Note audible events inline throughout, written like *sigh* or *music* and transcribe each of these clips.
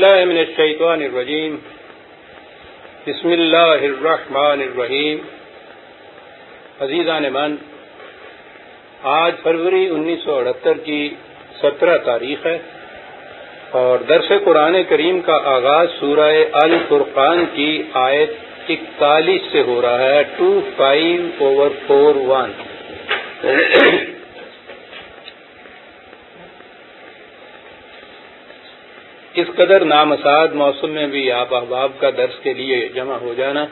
أعوذ بالله من الشيطان الرجيم. بسم الله الرحمن الرحیم عزیزان من، آج فروری انیس سو اڑہتر کی سترہ تاریخ ہے اور درس قرآن کریم کا آغاز سورہ ال فرقان کی آیت اکتالیس سے ہو رہا ہے، two five over four one. اس قدر نامساد موسم میں بھی آپ احباب کا درس کے لیے جمع ہو جانا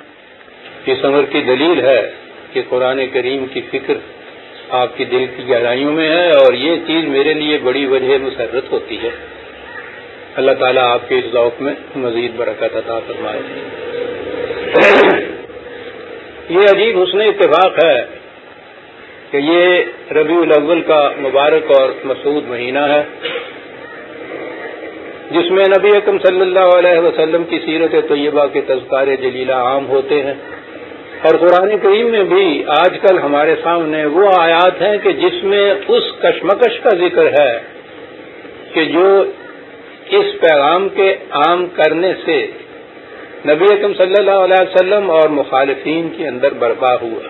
اس عمر کی دلیل ہے کہ قرآن کریم کی فکر آپ کی دل کی گہرائیوں میں ہے اور یہ چیز میرے لیے بڑی وجہ مسرت ہوتی ہے۔ اللہ تعالیٰ آپ کے اس ذوق میں مزید برکت عطا فرمائے۔ یہ عجیب حسن اتفاق ہے کہ یہ ربیع الاول کا مبارک اور مسعود مہینہ ہے۔ جس میں نبی اکم صلی اللہ علیہ وسلم کی سیرت طیبہ کے تذکار جلیلہ عام ہوتے ہیں۔ اور قرآن کریم میں بھی آج کل ہمارے سامنے وہ آیات ہیں کہ جس میں اس کشمکش کا ذکر ہے کہ جو اس پیغام کے عام کرنے سے نبی اکم صلی اللہ علیہ وسلم اور مخالفین کے اندر برپا ہوا۔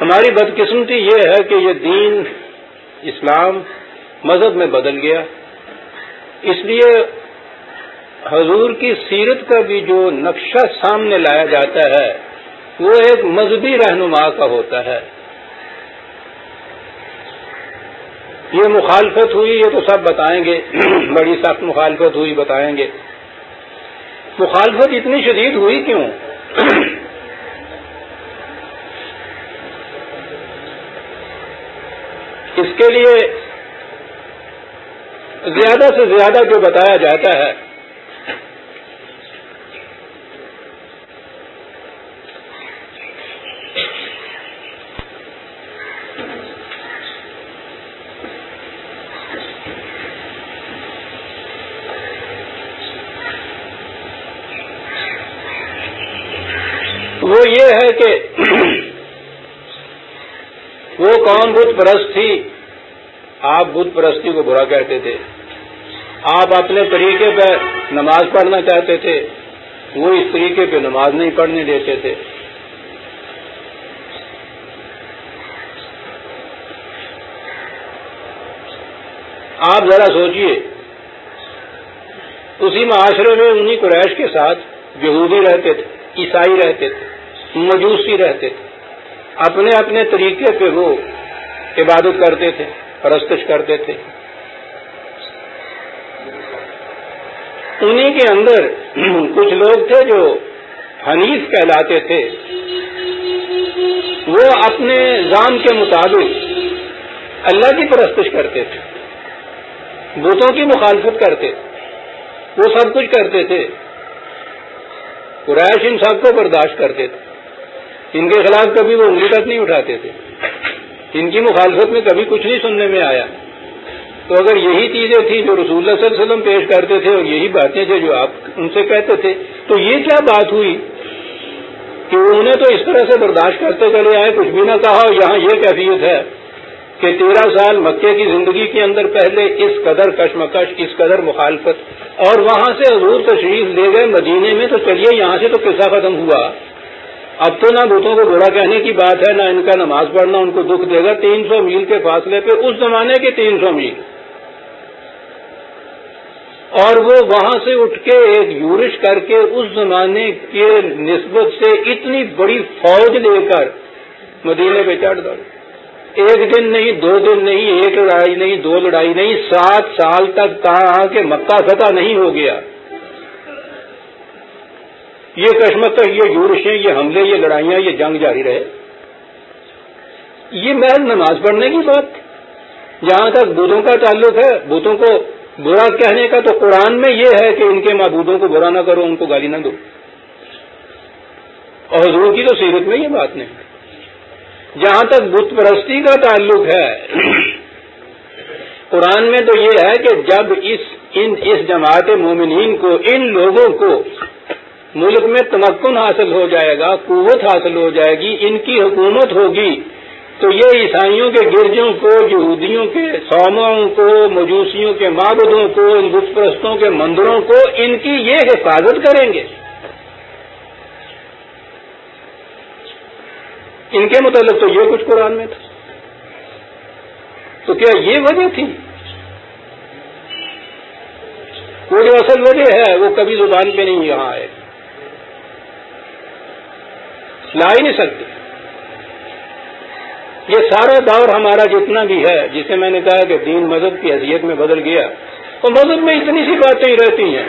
ہماری بدقسمتی یہ ہے کہ یہ دین اسلام مذہب میں بدل گیا۔ اس لیے حضور کی سیرت کا بھی جو نقشہ سامنے لایا جاتا ہے، وہ ایک مذہبی رہنما کا ہوتا ہے۔ یہ مخالفت ہوئی، یہ تو سب بتائیں گے۔ *clears throat* بڑی سخت مخالفت ہوئی، بتائیں گے۔ مخالفت اتنی شدید ہوئی کیوں؟ *clears throat* کے لیے زیادہ سے زیادہ جو بتایا جاتا ہے، وہ یہ ہے کہ وہ کون بت پرست تھی آپ بت پرستی کو برا کہتے تھے۔ آپ اپنے طریقے پہ نماز پڑھنا چاہتے تھے، وہ اس طریقے پہ نماز نہیں پڑھنے دیتے تھے۔ آپ ذرا سوچئے، اسی معاشرے میں انہی قریش کے ساتھ یہودی رہتے تھے، عیسائی رہتے تھے، مجوسی رہتے تھے۔ اپنے اپنے طریقے پہ وہ عبادت کرتے تھے۔ پرستش کرتے تھے۔ انہی کے اندر کچھ لوگ تھے جو حنیف کہلاتے تھے۔ وہ اپنے زام کے مطابق اللہ کی پرستش کرتے تھے۔ بتوں کی مخالفت کرتے وہ سب کچھ کرتے تھے۔ قریش ان سب کو برداشت کرتے تھے۔ ان کے خلاف کبھی وہ انگلی تک نہیں اٹھاتے تھے۔ ان کی مخالفت میں کبھی کچھ نہیں سننے میں آیا۔ تو اگر یہی چیزیں تھیں جو رسول اللہ صلی اللہ علیہ وسلم پیش کرتے تھے اور یہی باتیں تھے جو آپ ان سے کہتے تھے، تو یہ کیا بات ہوئی کہ انہوں نے تو اس طرح سے برداشت کرتے چلے آئے، کچھ بھی نہ کہا، اور یہاں یہ کیفیت ہے کہ تیرہ سال مکے کی زندگی کے اندر پہلے اس قدر کشمکش، اس قدر مخالفت، اور وہاں سے حضور تشریف لے گئے مدینے میں، تو چلیے، یہاں سے تو قصہ ختم ہوا۔ اب تو نہ بتوں کو برا کہنے کی بات ہے، نہ ان کا نماز پڑھنا ان کو دکھ دے گا۔ تین سو میل کے فاصلے پہ اس زمانے کے تین سو میل۔ اور وہ وہاں سے اٹھ کے ایک یورش کر کے اس زمانے کے نسبت سے اتنی بڑی فوج لے کر مدینے پہ چڑھ دو ایک دن نہیں، دو دن نہیں، ایک لڑائی نہیں، دو لڑائی نہیں، سات سال تک کہا کہ مکہ فتح نہیں ہو گیا۔ یہ کشمکش یہ یورشیں یہ حملے، یہ لڑائیاں، یہ جنگ جاری رہے۔ یہ محض نماز پڑھنے کی بات۔ جہاں تک بتوں کا تعلق ہے بتوں کو برا کہنے کا تو قرآن میں یہ ہے کہ ان کے معبودوں کو برا نہ کرو، ان کو گالی نہ دو۔ اور حضور کی تو سیرت میں یہ بات نہیں۔ جہاں تک بت پرستی کا تعلق ہے، قرآن میں تو یہ ہے کہ جب اس، ان، اس جماعت مومنین کو، ان لوگوں کو ملک میں تمکن حاصل ہو جائے گا، قوت حاصل ہو جائے گی، ان کی حکومت ہوگی۔ تو یہ عیسائیوں کے گرجوں کو، یہودیوں کے سوموں کو، مجوسیوں کے معبدوں کو، ان بت پرستوں کے مندروں کو، ان کی یہ حفاظت کریں گے۔ ان کے متعلق تو یہ کچھ قرآن میں تھا۔ تو کیا یہ وجہ تھی؟ وہ جو اصل وجہ ہے، وہ کبھی زبان پہ نہیں یہاں آئے۔ لا ہی نہیں سکتے یہ سارا دور ہمارا جتنا بھی ہے، جسے میں نے کہا کہ دین مذہب کی حیثیت میں بدل گیا، تو مذہب میں اتنی سی باتیں ہی رہتی ہیں۔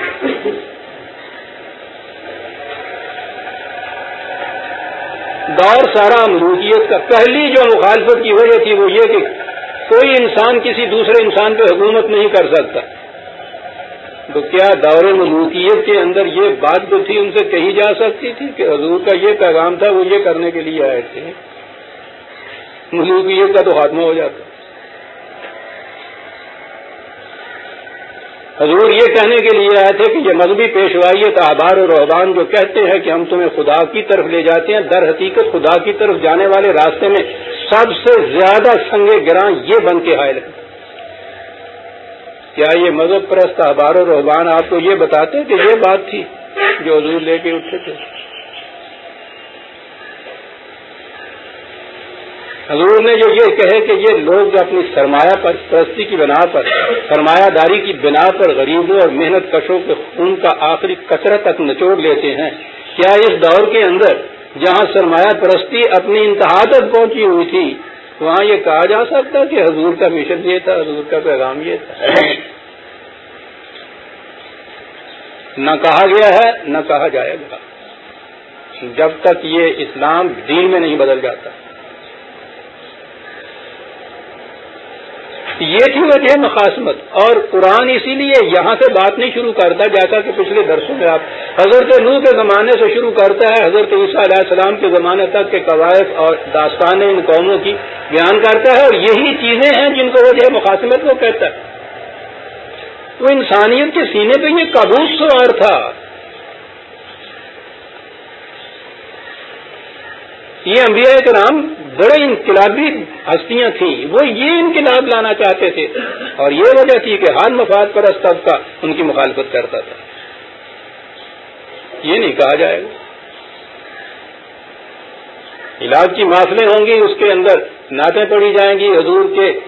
دور سارا ملوکیت کا۔ پہلی جو مخالفت کی وجہ تھی وہ یہ کہ کوئی انسان کسی دوسرے انسان پہ حکومت نہیں کر سکتا۔ تو کیا دور ملوکیت کے اندر یہ بات جو تھی ان سے کہی جا سکتی تھی کہ حضور کا یہ پیغام تھا، وہ یہ کرنے کے لیے آئے تھے۔ ملوکیت کا تو خاتمہ ہو جاتا۔ حضور یہ کہنے کے لیے آئے تھے کہ یہ مذہبی پیشوائی آبار اور رحبان جو کہتے ہیں کہ ہم تمہیں خدا کی طرف لے جاتے ہیں، در حقیقت خدا کی طرف جانے والے راستے میں سب سے زیادہ سنگ گراں یہ بن کے حائل ہے کیا یہ مذہب پرست احبار و رحبان آپ کو یہ بتاتے کہ یہ بات تھی جو حضور لے کے اٹھے تھے؟ حضور نے جو یہ کہے کہ یہ لوگ جو اپنی سرمایہ پر، پرستی کی بنا پر، سرمایہ داری کی بنا پر غریبوں اور محنت کشوں کے خون کا آخری کثرت تک نچوڑ لیتے ہیں، کیا اس دور کے اندر جہاں سرمایہ پرستی اپنی انتہا تک پہنچی ہوئی تھی وہاں یہ کہا جا سکتا کہ حضور کا مشن یہ تھا، حضور کا پیغام یہ تھا۔ نہ کہا گیا ہے، نہ کہا جائے گا۔ جب تک یہ اسلام دین میں نہیں بدل جاتا۔ یہ تھی وجہ مخاسمت اور قرآن اسی لیے یہاں سے بات نہیں شروع کرتا، جیسا کہ پچھلے درسوں میں آپ حضرت نو کے زمانے سے شروع کرتا ہے، حضرت عیسیٰ علیہ السلام کے زمانے تک کے قواعد اور داستان ان قوموں کی بیان کرتا ہے اور یہی چیزیں ہیں جن کو وجہ مخاسمت وہ کہتا ہے۔ وہ انسانیت کے سینے پہ یہ قبوض سوار تھا۔ یہ انبیاء کرام بڑے انقلابی ہستیاں تھیں۔ وہ یہ انقلاب لانا چاہتے تھے۔ اور یہ وجہ تھی کہ حال مفاد پرست طبقہ ان کی مخالفت کرتا تھا۔ یہ نہیں کہا جائے گا۔ علاج کی محفلیں ہوں گی، اس کے اندر نعتیں پڑی جائیں گی۔ حضور کے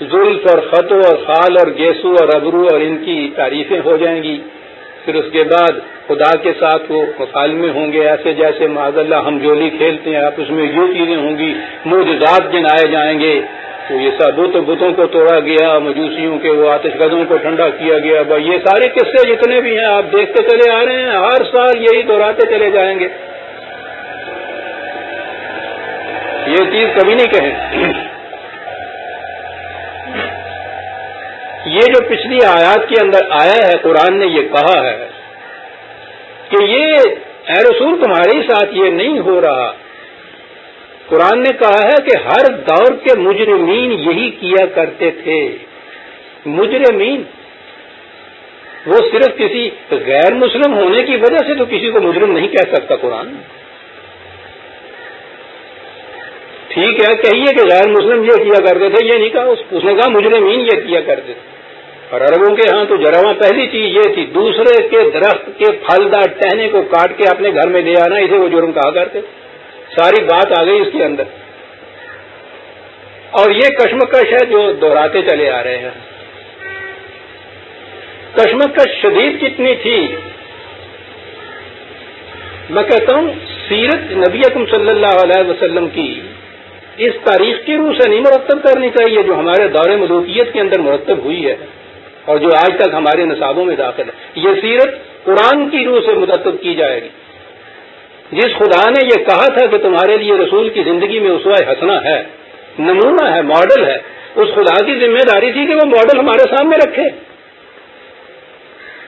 زلف اور خط اور خال اور گیسو اور ابرو اور ان کی تعریفیں ہو جائیں گی۔ پھر اس کے بعد خدا کے ساتھ وہ مکالمے ہوں گے، ایسے جیسے معذ اللہ ہم جولی کھیلتے ہیں، آپ اس میں یہ چیزیں ہوں گی موجزات گنائے جائیں گے۔ تو یہ سب بت بتوں کو توڑا گیا، مجوسیوں کے وہ آتش گدوں کو ٹھنڈا کیا گیا۔ بھائی، یہ سارے قصے جتنے بھی ہیں، آپ دیکھتے چلے آ رہے ہیں، ہر سال یہی دہراتے چلے جائیں گے۔ یہ چیز کبھی نہیں کہیں۔ یہ جو پچھلی آیات کے اندر آیا ہے، قرآن نے یہ کہا ہے کہ یہ اے رسول تمہارے ساتھ یہ نہیں ہو رہا۔ قرآن نے کہا ہے کہ ہر دور کے مجرمین یہی کیا کرتے تھے۔ مجرمین، وہ صرف کسی غیر مسلم ہونے کی وجہ سے تو کسی کو مجرم نہیں کہہ سکتا قرآن۔ ٹھیک ہے، کہیے کہ غیر مسلم یہ کیا کرتے تھے، یہ نہیں کہا، اس نے کہا مجرمین یہ کیا کرتے تھے۔ اور عربوں کے ہاں تو جراواں پہلی چیز یہ تھی، دوسرے کے درخت کے پھلدار ٹہنے کو کاٹ کے اپنے گھر میں لے آنا، اسے وہ جرم کہا کرتے ساری بات آ گئی اس کے اندر۔ اور یہ کشمکش ہے جو دہراتے چلے آ رہے ہیں۔ کشمکش شدید کتنی تھی؟ میں کہتا ہوں، سیرت نبی اکم صلی اللہ علیہ وسلم کی اس تاریخ کی روح سے نہیں مرتب کرنی چاہیے جو ہمارے دور ملوکیت کے اندر مرتب ہوئی ہے اور جو آج تک ہمارے نصابوں میں داخل ہے۔ یہ سیرت قرآن کی روح سے متعدد کی جائے گی۔ جس خدا نے یہ کہا تھا کہ تمہارے لیے رسول کی زندگی میں اسوا ہنسنا ہے، نمونہ ہے، ماڈل ہے، اس خدا کی ذمہ داری تھی کہ وہ ماڈل ہمارے سامنے رکھے۔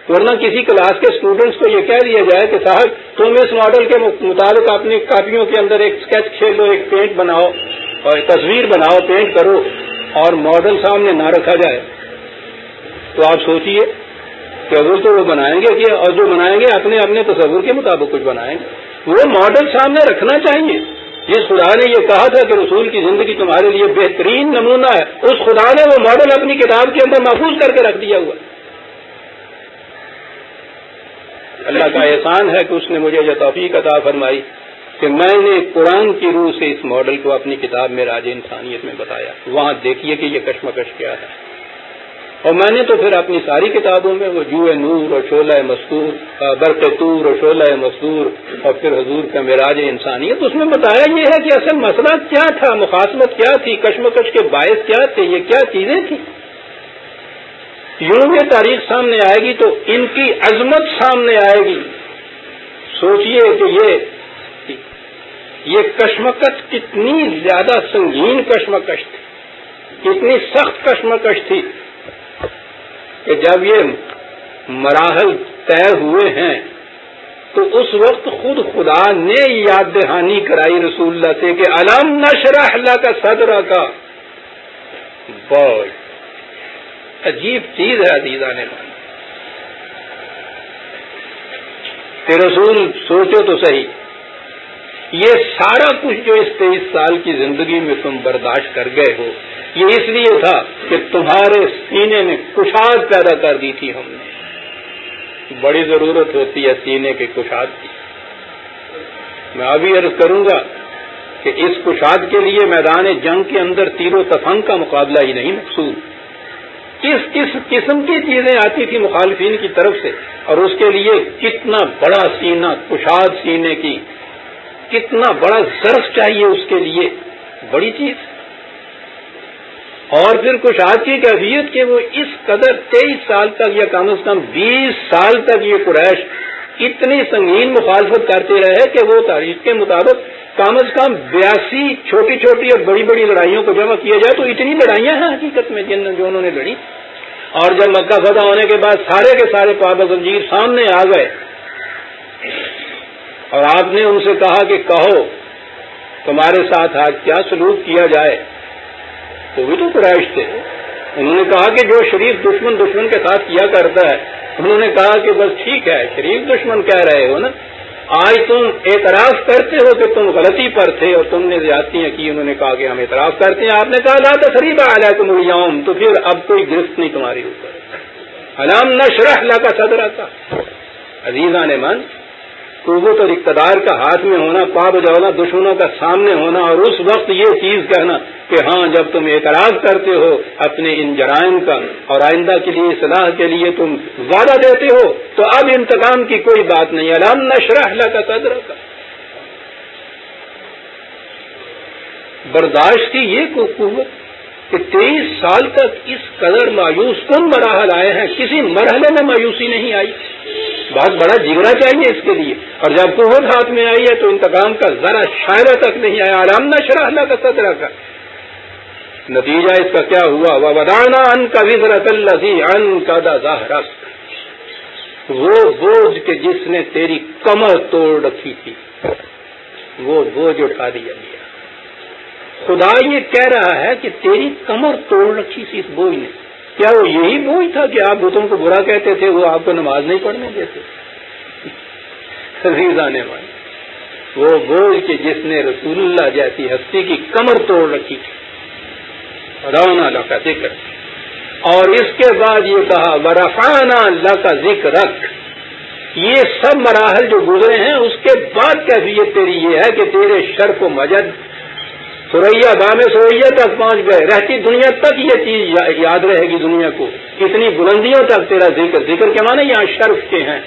ورنہ کسی کلاس کے اسٹوڈنٹس کو یہ کہہ دیا جائے کہ صاحب، تم اس ماڈل کے مطابق اپنی کاپیوں کے اندر ایک اسکیچ کھیلو ایک پینٹ بناؤ۔ اور تصویر بناؤ پینٹ کرو اور ماڈل سامنے نہ رکھا جائے۔ تو آپ سوچیے کہ اگر تو وہ بنائیں گے کہ اور جو بنائیں گے، اپنے اپنے تصور کے مطابق کچھ بنائیں گے۔ وہ ماڈل سامنے رکھنا چاہیے۔ جس خدا نے یہ کہا تھا کہ رسول کی زندگی تمہارے لیے بہترین نمونہ ہے۔ اس خدا نے وہ ماڈل اپنی کتاب کے اندر محفوظ کر کے رکھ دیا ہوا۔ اللہ کا احسان ہے کہ اس نے مجھے یہ توفیق عطا فرمائی۔ کہ میں نے قرآن کی روح سے اس ماڈل کو اپنی کتاب میں راج انسانیت میں بتایا۔ وہاں دیکھیے کہ یہ کشمکش کیا ہے۔ اور میں نے تو پھر اپنی ساری کتابوں میں وہ جو نور اور شعلہ مستور برق تور اور شعلہ مستور اور پھر حضور کا معراج انسانیت، اس میں بتایا یہ ہے کہ اصل مسئلہ کیا تھا، مخاصمت کیا تھی، کشمکش کے باعث کیا تھے، یہ کیا چیزیں تھیں۔ یوں یہ تاریخ سامنے آئے گی تو ان کی عظمت سامنے آئے گی۔ سوچئے کہ یہ یہ کشمکش کتنی زیادہ سنگین کشمکش تھی کتنی سخت کشمکش تھی کہ جب یہ مراحل طے ہوئے ہیں، تو اس وقت خود خدا نے یاد دہانی کرائی رسول اللہ سے کہ علام نشرح اللہ کا صدر کا بہت عجیب چیز ہے عزیزہ نے کہ رسول سوچو تو صحیح۔ یہ سارا کچھ جو اس تیئیس سال کی زندگی میں تم برداشت کر گئے ہو، یہ اس لیے تھا کہ تمہارے سینے میں کشاد پیدا کر دی تھی ہم نے۔ بڑی ضرورت ہوتی ہے سینے کے کشاد کی۔ میں ابھی عرض کروں گا کہ اس کشاد کے لیے میدان جنگ کے اندر تیر و تفنگ کا مقابلہ ہی نہیں مقصود۔ کس کس قسم کی چیزیں آتی تھی مخالفین کی طرف سے اور اس کے لیے کتنا بڑا سینہ، کشاد سینے کی کتنا بڑا ضرف چاہیے اس کے لیے؟ بڑی چیز. اور پھر کچھ آج کی کیفیت کہ وہ اس قدر تیئیس سال تک یا کم از کم بیس سال تک یہ قریش اتنی سنگین مخالفت کرتے رہے کہ وہ تاریخ کے مطابق کم از کم بیاسی چھوٹی چھوٹی اور بڑی بڑی لڑائیوں کو جمع کیا جائے تو اتنی لڑائیاں ہیں حقیقت میں جن جو انہوں نے لڑی۔ اور جب مکہ فتح ہونے کے بعد سارے کے سارے پابا سامنے آ گئے اور آپ نے ان سے کہا کہ کہو، تمہارے ساتھ آج کیا سلوک کیا جائے؟ وہ بھی تو قرائش تھے۔ انہوں نے کہا کہ جو شریف دشمن دشمن کے ساتھ کیا کرتا ہے، انہوں نے کہا کہ بس ٹھیک ہے، شریف دشمن کہہ رہے ہو نا۔ آج تم اعتراف کرتے ہو کہ تم غلطی پر تھے اور تم نے زیادتیاں کی، انہوں نے کہا کہ ہم اعتراف کرتے ہیں۔ آپ نے کہا، لا تصریف آیا تم اڑیاؤں تو پھر اب کوئی گرفت نہیں تمہاری اوپر۔ علام نہ شرح اللہ کا صدر آتا عزیزہ نے من قوت اور اقتدار کا ہاتھ میں ہونا پاب جونا دشمنوں کا سامنے ہونا اور اس وقت یہ چیز کہنا کہ ہاں جب تم اعتراض کرتے ہو اپنے ان جرائم کا اور آئندہ کے لیے، صلاح کے لیے تم وعدہ دیتے ہو، تو اب انتقام کی کوئی بات نہیں۔ علام نشرح کا صدر کا برداشت کی یہ قوت۔ کہ تیئیس سال تک اس قدر مایوس کن مراحل آئے ہیں؟ کسی مرحلے میں مایوسی نہیں آئی۔ بہت بڑا جگرا چاہیے اس کے لیے۔ اور جب قوت ہاتھ میں آئی ہے تو انتقام کا ذرا شاعرہ تک نہیں آیا، آرام نہ شرح کا سطرہ کا نتیجہ اس کا کیا ہوا؟ وہ بدانا ان کا وزرت اللہ ان کا دا وہ بوجھ کے جس نے تیری کمر توڑ رکھی تھی۔ وہ بوجھ اٹھا دیا گیا خدا یہ کہہ رہا ہے کہ تیری کمر توڑ رکھی تھی اس بوجھ نے۔ کیا وہ یہی بوجھ تھا کہ آپ بتوں کو برا کہتے تھے، وہ آپ کو نماز نہیں پڑھنے دیتے؟ آنے والے، وہ بوجھ کے جس نے رسول اللہ جیسی ہستی کی کمر توڑ رکھی تھی۔ رونا اللہ کا ذکر۔ اور اس کے بعد یہ کہا برفانہ اللہ کا ذکر رکھ یہ سب مراحل جو گزرے ہیں، اس کے بعد کیفیت تیری یہ ہے کہ تیرے شرف و مجد سوریا بام سوریا تک پہنچ گئے۔ رہتی دنیا تک یہ چیز یاد رہے گی دنیا کو۔ کتنی بلندیوں تک تیرا ذکر ذکر کے معنی یہاں شرف کے ہیں۔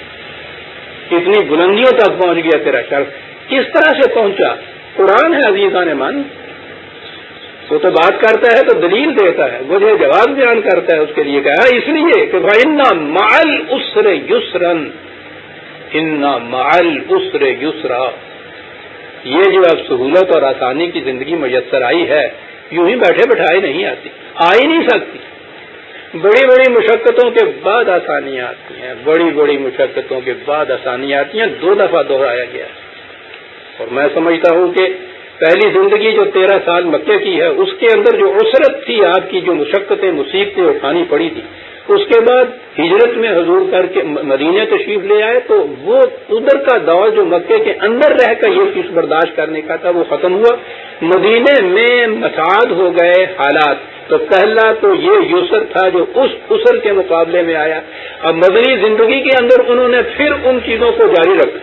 کتنی بلندیوں تک پہنچ گیا تیرا شرف۔ کس طرح سے پہنچا؟ قرآن ہے عزیزہ نے من وہ تو بات کرتا ہے تو دلیل دیتا ہے۔ مجھے جواب بیان کرتا ہے اس کے لیے کہا اس لیے کہ مال اسر یسرن مال اسر یسرا۔ یہ جو اب سہولت اور آسانی کی زندگی میسر آئی ہے، یوں ہی بیٹھے بٹھائے نہیں آتی، آ ہی نہیں سکتی۔ بڑی بڑی مشقتوں کے بعد آسانیاں آتی ہیں، بڑی بڑی مشقتوں کے بعد آسانیاں آتی ہیں، دو دفعہ دہرایا گیا۔ اور میں سمجھتا ہوں کہ پہلی زندگی جو تیرہ سال مکے کی ہے، اس کے اندر جو عسرت تھی آپ کی جو مشقتیں، مصیبتیں اٹھانی پڑی تھی اس کے بعد ہجرت میں حضور کر کے مدینہ تشریف لے آئے تو وہ ادھر کا دور جو مکے کے اندر رہ کر یہ چیز برداشت کرنے کا تھا وہ ختم ہوا۔ مدینے میں مساعد ہو گئے حالات۔ تو پہلا تو یہ یسر تھا جو اس اسر کے مقابلے میں آیا۔ اب مدنی زندگی کے اندر انہوں نے پھر ان چیزوں کو جاری رکھا۔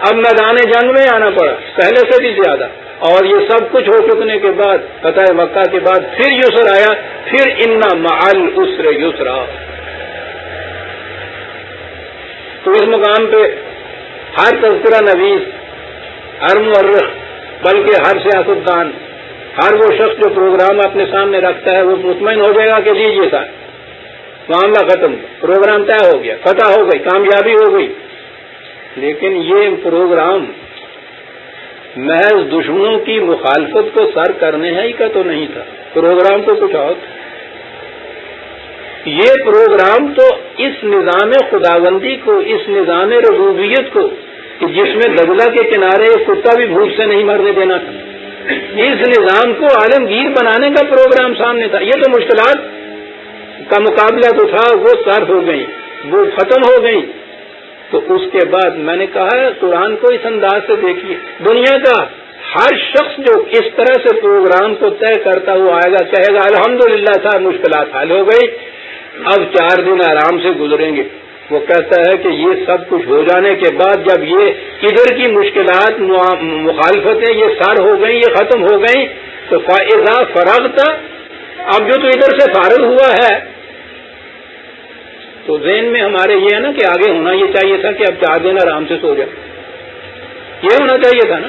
اب میدان جنگ میں آنا پڑا۔ پہلے سے بھی زیادہ۔ اور یہ سب کچھ ہو چکنے کے بعد، فتح مکہ کے بعد پھر یسر آیا، پھر ان مال اسر یسرا۔ تو اس مقام پہ ہر تذکرہ نویس، ہر مرخ بلکہ ہر سیاستدان ہر وہ شخص جو پروگرام اپنے سامنے رکھتا ہے، وہ مطمئن ہو جائے گا کہ لیجیے سر معاملہ ختم، پروگرام طے ہو گیا، فتح ہو گئی، کامیابی ہو گئی۔ لیکن یہ پروگرام محض دشمنوں کی مخالفت کو سر کرنے ہی کا تو نہیں تھا۔ پروگرام تو کچھ اور۔ یہ پروگرام تو اس نظام خداوندی کو، اس نظام ربوبیت کو، کہ جس میں دبلا کے کنارے کتا بھی بھوک سے نہیں مرنے دینا تھا۔ اس نظام کو عالمگیر بنانے کا پروگرام سامنے تھا۔ یہ تو مشکلات کا مقابلہ تو تھا، وہ سر ہو گئی وہ ختم ہو گئی تو اس کے بعد میں نے کہا قرآن کو اس انداز سے دیکھیے۔ دنیا کا ہر شخص جو اس طرح سے پروگرام کو طے کرتا ہوا آئے گا، کہے گا، الحمدللہ للہ مشکلات حل ہو گئی۔ اب چار دن آرام سے گزریں گے۔ وہ کہتا ہے کہ یہ سب کچھ ہو جانے کے بعد جب یہ ادھر کی مشکلات مخالفتیں، یہ سر ہو گئیں، یہ ختم ہو گئیں، تو فائدہ فراغ تھا اب جو تو ادھر سے فارغ ہوا ہے تو ذہن میں ہمارے یہ ہے نا کہ آگے ہونا یہ چاہیے تھا کہ اب چار دن آرام سے سو جائے۔ یہ ہونا چاہیے تھا نا۔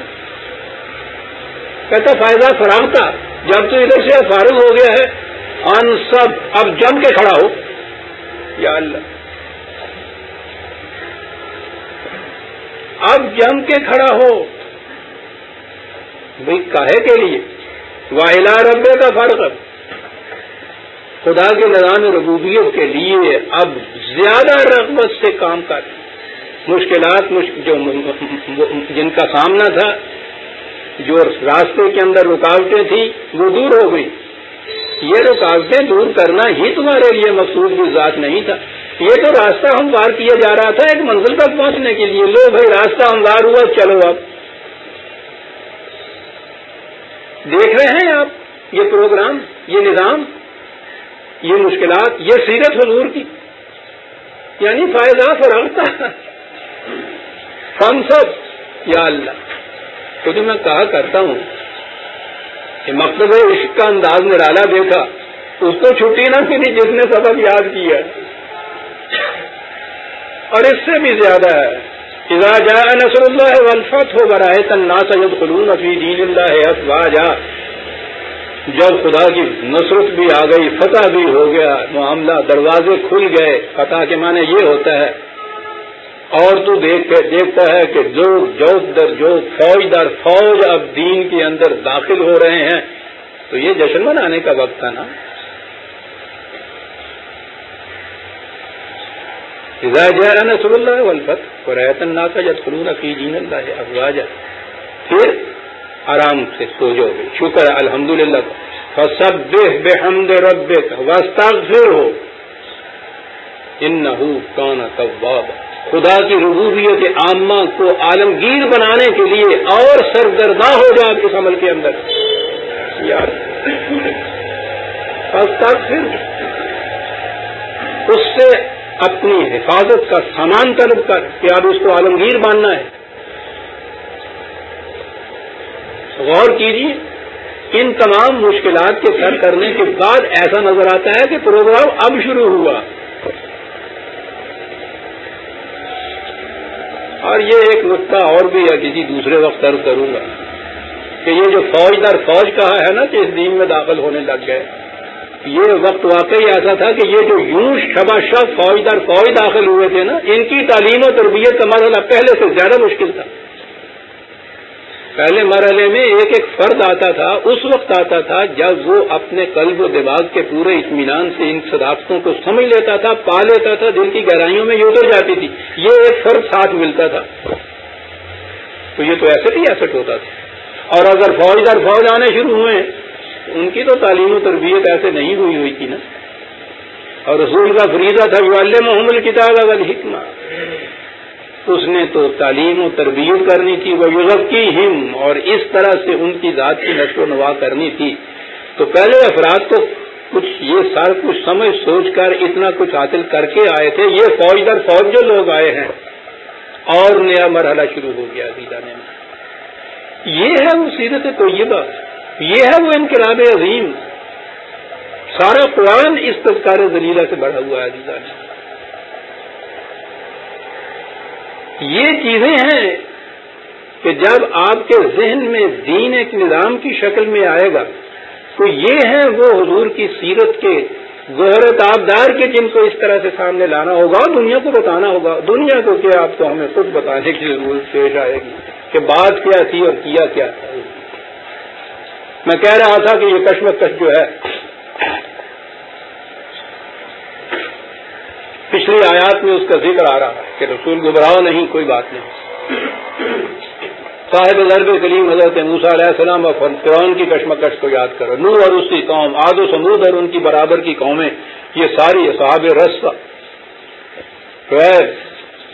کہتا فائدہ فراہم تھا جب تو ادھر سے فارغ ہو گیا ہے ان سب، اب جم کے کھڑا ہو۔ یا اللہ۔ اب جم کے کھڑا ہو۔ بھائی کاہے کے لیے؟ واحلہ ربے کا فرق خدا کے نظام ربوبیت کے لیے اب زیادہ رغبت سے کام کر۔ مشکلات جو جن کا سامنا تھا، جو راستے کے اندر رکاوٹیں تھیں، وہ دور ہو گئی۔ یہ رکاوٹیں دور کرنا ہی تمہارے لیے مقصود بھی ذات نہیں تھا۔ یہ تو راستہ ہموار کیا جا رہا تھا ایک منزل تک پہنچنے کے لیے۔ لو بھائی، راستہ ہموار ہوا، چلو اب۔ دیکھ رہے ہیں آپ یہ پروگرام، یہ نظام یہ مشکلات، یہ سیرت حضور کی۔ یعنی فائدہ فراہتا ہم سب، یا اللہ۔ کیونکہ میں کہا کرتا ہوں کہ مقصد عشق کا انداز نرالا دیکھا۔ اس کو چھٹی نہ ملی جس نے سبق یاد کیا اور اس سے بھی زیادہ ہے۔ اذا جاء نصر اللہ والفتح برائے الناس يدخلون في دین اللہ افواجا جب خدا کی نصرت بھی آ گئی، فتح بھی ہو گیا، معاملہ دروازے کھل گئے، فتح کے معنی یہ ہوتا ہے، اور تو دیکھتا ہے کہ جو جوک در جوک فوج در فوج اب دین کے اندر داخل ہو رہے ہیں۔ تو یہ جشن منانے کا وقت تھا نا۔ نصر اللہ ولفت الناس يدخلون في دين الله افواجا۔ پھر آرام سے سو جاؤ گے شکر الحمد للہ سب بے حمد رب وسطر ہو ان کان طواب خدا کی ربوبیت عامہ کو عالمگیر بنانے کے لیے اور سرگرداں ہو جائے اس عمل کے اندر۔ یار۔ اس سے اپنی حفاظت کا سامان طلب کر کہ اب اس کو عالمگیر ماننا ہے۔ غور کیجیے ان تمام مشکلات کے سر کرنے کے بعد ایسا نظر آتا ہے کہ پروگرام اب شروع ہوا۔ اور یہ ایک نقطہ اور بھی ہے کسی جی دوسرے وقت سر کروں گا کہ یہ جو فوج در فوج کہا ہے نا کہ اس دین میں داخل ہونے لگ گئے۔ یہ وقت واقعی ایسا تھا کہ یہ جو یوں شبا شب فوج در فوج داخل ہوئے تھے نا، ان کی تعلیم و تربیت کا مرحلہ پہلے سے زیادہ مشکل تھا۔ پہلے مرحلے میں ایک ایک فرد آتا تھا، اس وقت آتا تھا جب وہ اپنے قلب و دماغ کے پورے اطمینان سے ان صداقتوں کو سمجھ لیتا تھا، پا لیتا تھا، دل کی گہرائیوں میں یہ اتر جاتی تھی۔ یہ ایک فرد ساتھ ملتا تھا۔ تو یہ تو ایسے ہی ایسٹ ہوتا تھا۔ اور اگر فوج در فوج آنے شروع ہوئے، ان کی تو تعلیم و تربیت ایسے نہیں ہوئی ہوئی تھی نا۔ اور رسول کا فریضہ تھا والے محمد کتاب اگر حکمہ اس نے تو تعلیم و تربیت کرنی تھی وہ یوزف کی، ہم اور اس طرح سے ان کی ذات کی نشو و نما کرنی تھی۔ تو پہلے افراد کو کچھ یہ سارا کچھ سمجھ، سوچ کر اتنا کچھ حاصل کر کے آئے تھے۔ یہ فوج در فوج جو لوگ آئے ہیں۔ اور نیا مرحلہ شروع ہو گیا جانے میں۔ یہ ہے وہ سیرت طیبہ۔ یہ ہے وہ انقلاب عظیم۔ سارا قرآن اس تذکار زلیلہ سے بڑھا ہوا ہے جانے یہ چیزیں ہیں کہ جب آپ کے ذہن میں دین ایک نظام کی شکل میں آئے گا، تو یہ ہیں وہ حضور کی سیرت کے غورت آبدار کے جن کو اس طرح سے سامنے لانا ہوگا اور دنیا کو بتانا ہوگا۔ دنیا کو کیا آپ کو ہمیں خود بتانے کی ضرورت پیش آئے گی کہ بات کیا تھی اور کیا کیا تھا۔ میں کہہ رہا تھا کہ یہ کشمکش جو ہے پچھلی آیات میں اس کا ذکر آ رہا ہے کہ رسول گبراہ نہیں، کوئی بات نہیں۔ صاحب ضرب کلیم حضرت موسا علیہ السلام اور فرعون کی کشمکش کو یاد کرو۔ نو اور اس کی قوم، آد و سمود اور ان کی برابر کی قومیں، یہ ساری صاحب رس۔ شعیب،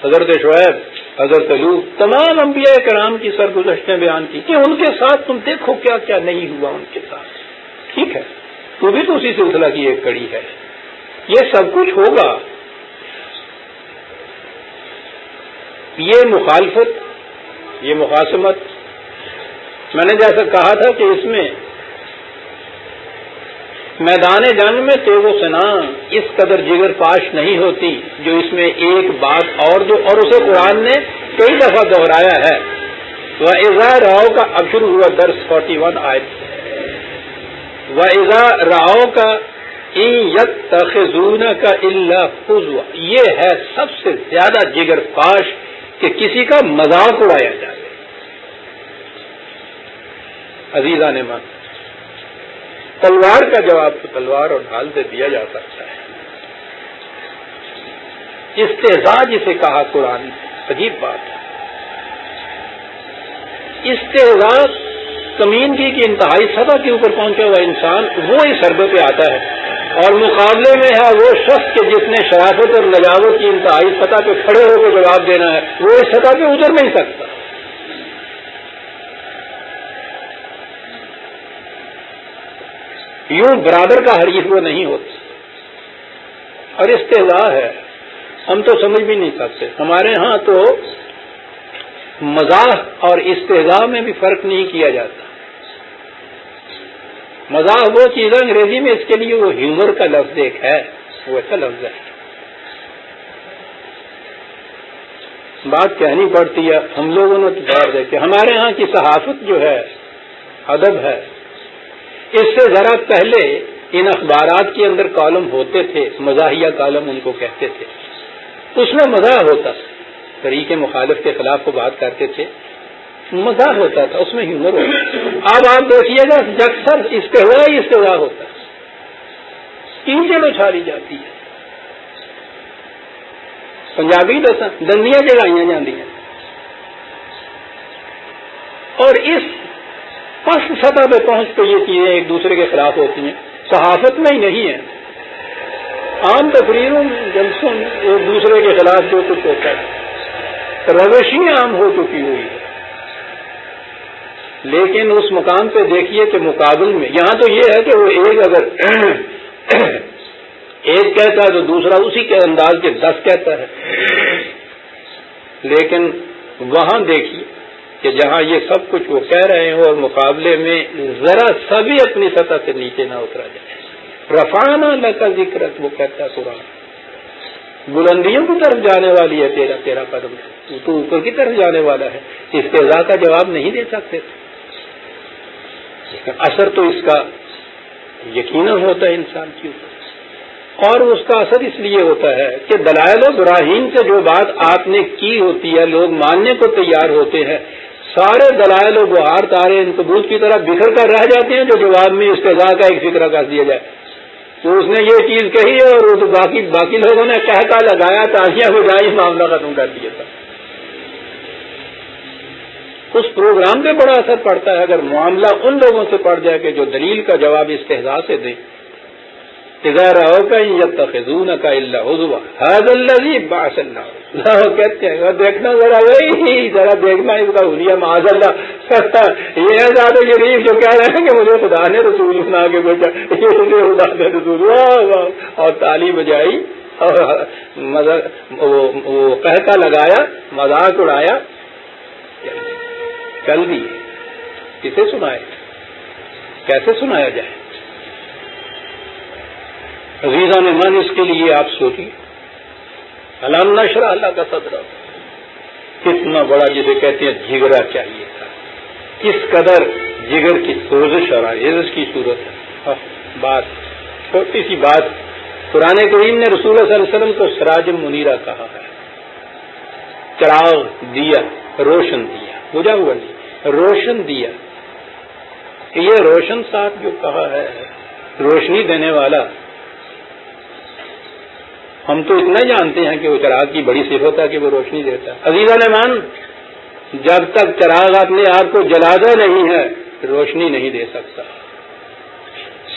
حضرت شعیب، حضرت لو تمام انبیاء کرام کی سرگزشتیں بیان کی کہ ان کے ساتھ تم دیکھو کیا کیا نہیں ہوا ان کے ساتھ۔ ٹھیک ہے، تو بھی تو اسی سلسلہ کی ایک کڑی ہے۔ یہ سب کچھ ہوگا۔ یہ مخالفت، یہ مقاصمت میں نے جیسا کہا تھا کہ اس میں میدان جنگ میں تو وہ سنا اس قدر جگر پاش نہیں ہوتی جو اس میں ایک بات اور جو اور اسے قرآن نے کئی دفعہ دہرایا ہے۔ وہ ایزا راؤ کا اب شروع ہوا درس فورٹی ون آئے وہ ایزا راؤ کا یت تخون کا اللہ یہ ہے سب سے زیادہ جگر پاش کہ کسی کا مذاق اڑایا جائے۔ عزیزہ نے مان تلوار کا جواب تو تلوار اور ڈھال سے دیا جا سکتا ہے۔ استحزا جسے کہا قرآن، عجیب بات ہے۔ استحزا کمینگی کی انتہائی سطح کے اوپر پہنچا ہوا انسان وہ اس حربے پہ آتا ہے اور مقابلے میں ہے وہ شخص کے جس نے شرافت اور نجاوت کی انتہائی سطح پہ کھڑے ہو کے جواب دینا ہے، وہ اس سطح پہ اتر نہیں سکتا۔ یوں برادر کا حریف وہ نہیں ہوتا۔ اور استحصال ہے، ہم تو سمجھ بھی نہیں سکتے۔ ہمارے ہاں تو مزاح اور استحضاء میں بھی فرق نہیں کیا جاتا۔ مزاح وہ چیز ہے، انگریزی میں اس کے لیے وہ ہیومر کا لفظ ایک ہے، وہ ایسا لفظ ہے۔ بات کہنی پڑتی ہے، ہم لوگوں نے تو دے ہمارے ہاں کی صحافت جو ہے، ادب ہے۔ اس سے ذرا پہلے ان اخبارات کے اندر کالم ہوتے تھے، مزاحیہ کالم ان کو کہتے تھے۔ اس میں مزاح ہوتا۔ طریق مخالف کے خلاف وہ بات کرتے تھے مزاح ہوتا تھا، اس میں ہیومر ہوتا اب آپ دیکھیے گا اکثر استحوا ہی استحوا ہوتا ہے۔ تین اچھالی جاتی ہے۔ پنجابی دساں دندیاں جگائیاں جاتی ہیں۔ اور اس پس سطح پہ پہنچ کے یہ چیزیں ایک دوسرے کے خلاف ہوتی ہیں۔ صحافت میں ہی نہیں ہے۔ عام تقریروں جلسوں، ایک دوسرے کے خلاف جو کچھ ہوتا ہے۔ روشی عام ہو چکی ہوئی ہے لیکن اس مقام پہ دیکھیے کہ مقابل میں، یہاں تو یہ ہے کہ وہ ایک اگر *clears throat* ایک کہتا ہے تو دوسرا اسی کے انداز کے دس کہتا ہے۔ لیکن وہاں دیکھیے کہ جہاں یہ سب کچھ وہ کہہ رہے ہیں اور مقابلے میں ذرا سبھی اپنی سطح سے نیچے نہ اترا جائے۔ رفانہ اللہ کا ذکر وہ کہتا ہے قرآن۔ بلندیوں کی طرف جانے والی ہے، تیرا تیرا قدم۔ تو اوپر کی طرف جانے والا ہے۔ استضاء کا جواب نہیں دے سکتے۔ اثر تو اس کا یقیناً ہوتا ہے انسان کے اوپر۔ اور اس کا اثر اس لیے ہوتا ہے کہ دلائل و براہین سے جو بات آپ نے کی ہوتی ہے، لوگ ماننے کو تیار ہوتے ہیں۔ سارے دلائل و بہار، تارے ان کبوت کی طرح بکھر کر رہ جاتے ہیں، جو جواب میں استضاء کا ایک فکر کر دیا جائے۔ تو اس نے یہ چیز کہی اور باقی باقی لوگوں نے کہتا، لگایا، تازیاں ہو جائے معاملہ ختم کر دیا تھا اس پروگرام پہ بڑا اثر پڑتا ہے۔ اگر معاملہ ان لوگوں سے پڑ جائے کہ جو دلیل کا جواب استحضاء سے دیں رہو کا جب تک کا اللہ حضوا حض اللہ باس اللہ وہ کہتے ہیں دیکھنا، ذرا وہی، ذرا دیکھنا اس کا حلیہ معاذ اللہ یہ ہے زیادہ شریف جو کہہ رہے ہیں کہ مجھے خدا نے رسول سنا کے بیٹا یہ مجھے خدا نے رسول اور تالی بجائی، اور وہ کہتا لگایا، مذاق اڑایا۔ کل بھی کسے سنائے؟ کیسے سنایا جائے؟ عزیزہ نے من اس کے لیے آپ سوچیے۔ علام نشرا اللہ کا صدر کتنا بڑا جسے کہتے ہیں جگرا چاہیے تھا۔ کس قدر جگر کی سوزش اور عزت کی صورت ہے۔ بات۔ چھوٹی سی بات۔ پرانے کریم نے رسول صلی اللہ علیہ وسلم کو سراج منیرا کہا ہے۔ چراغ دیا، روشن دیا۔ بجا ہوا نہیں، روشن دیا۔ یہ روشن صاحب جو کہا ہے، روشنی دینے والا ہم تو اتنا جانتے ہیں کہ وہ چراغ کی بڑی صفت ہے کہ وہ روشنی دیتا ہے۔ عزیزہ نمان جب تک چراغ اپنے آپ کو جلادا نہیں ہے، روشنی نہیں دے سکتا۔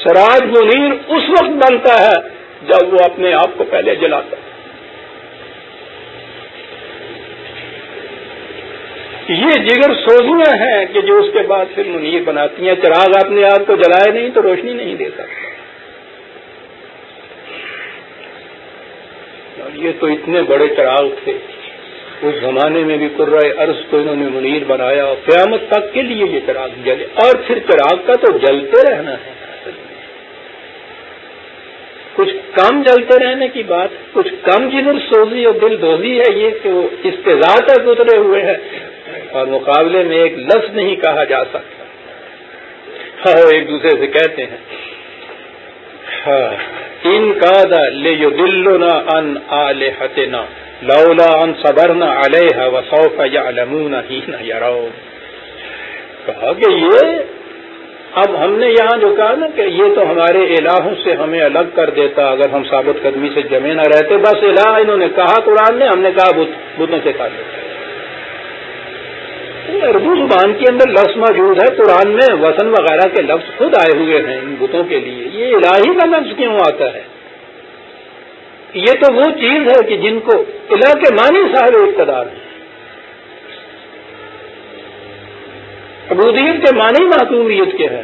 سراج منیر اس وقت بنتا ہے جب وہ اپنے آپ کو پہلے جلاتا ہے۔ یہ جگر سوزیاں ہیں کہ جو اس کے بعد پھر منیر بناتی ہیں۔ چراغ اپنے آپ کو جلائے نہیں تو روشنی نہیں دے سکتا۔ یہ تو اتنے بڑے چراغ تھے۔ اس زمانے میں بھی قرائے عرض کو انہوں نے منیر بنایا اور قیامت تک کے لیے یہ چراغ جلے۔ اور پھر چراغ کا تو جلتے رہنا ہے۔ کچھ کم جلتے رہنے کی بات، کچھ کم جنر سوزی اور دل دوزی ہے یہ کہ وہ استضاء تک اترے ہوئے ہیں۔ اور مقابلے میں ایک لفظ نہیں کہا جا سکتا۔ ہاں ایک دوسرے سے کہتے ہیں۔ ہاں۔ ان کا لے جو ان آتے لولا ان صبر علیہ و سوف یا علمون ہی کہا کہ یہ اب ہم نے یہاں جو کہا نا کہ یہ تو ہمارے الہوں سے ہمیں الگ کر دیتا، اگر ہم ثابت قدمی سے جمے نہ رہتے، بس الہ انہوں نے کہا، قرآن نے ہم نے کہا بتوں سے کہا دیتا اردو زبان کے اندر لفظ موجود ہے، قرآن میں وسن وغیرہ کے لفظ خود آئے ہوئے ہیں ان بتوں کے لیے۔ یہ الہی کا لفظ کیوں آتا ہے؟ یہ تو وہ چیز ہے کہ جن کو الہ کے معنی صاحب اقتدار ہیں۔ ابودیت کے معنی معصومیت کے ہیں۔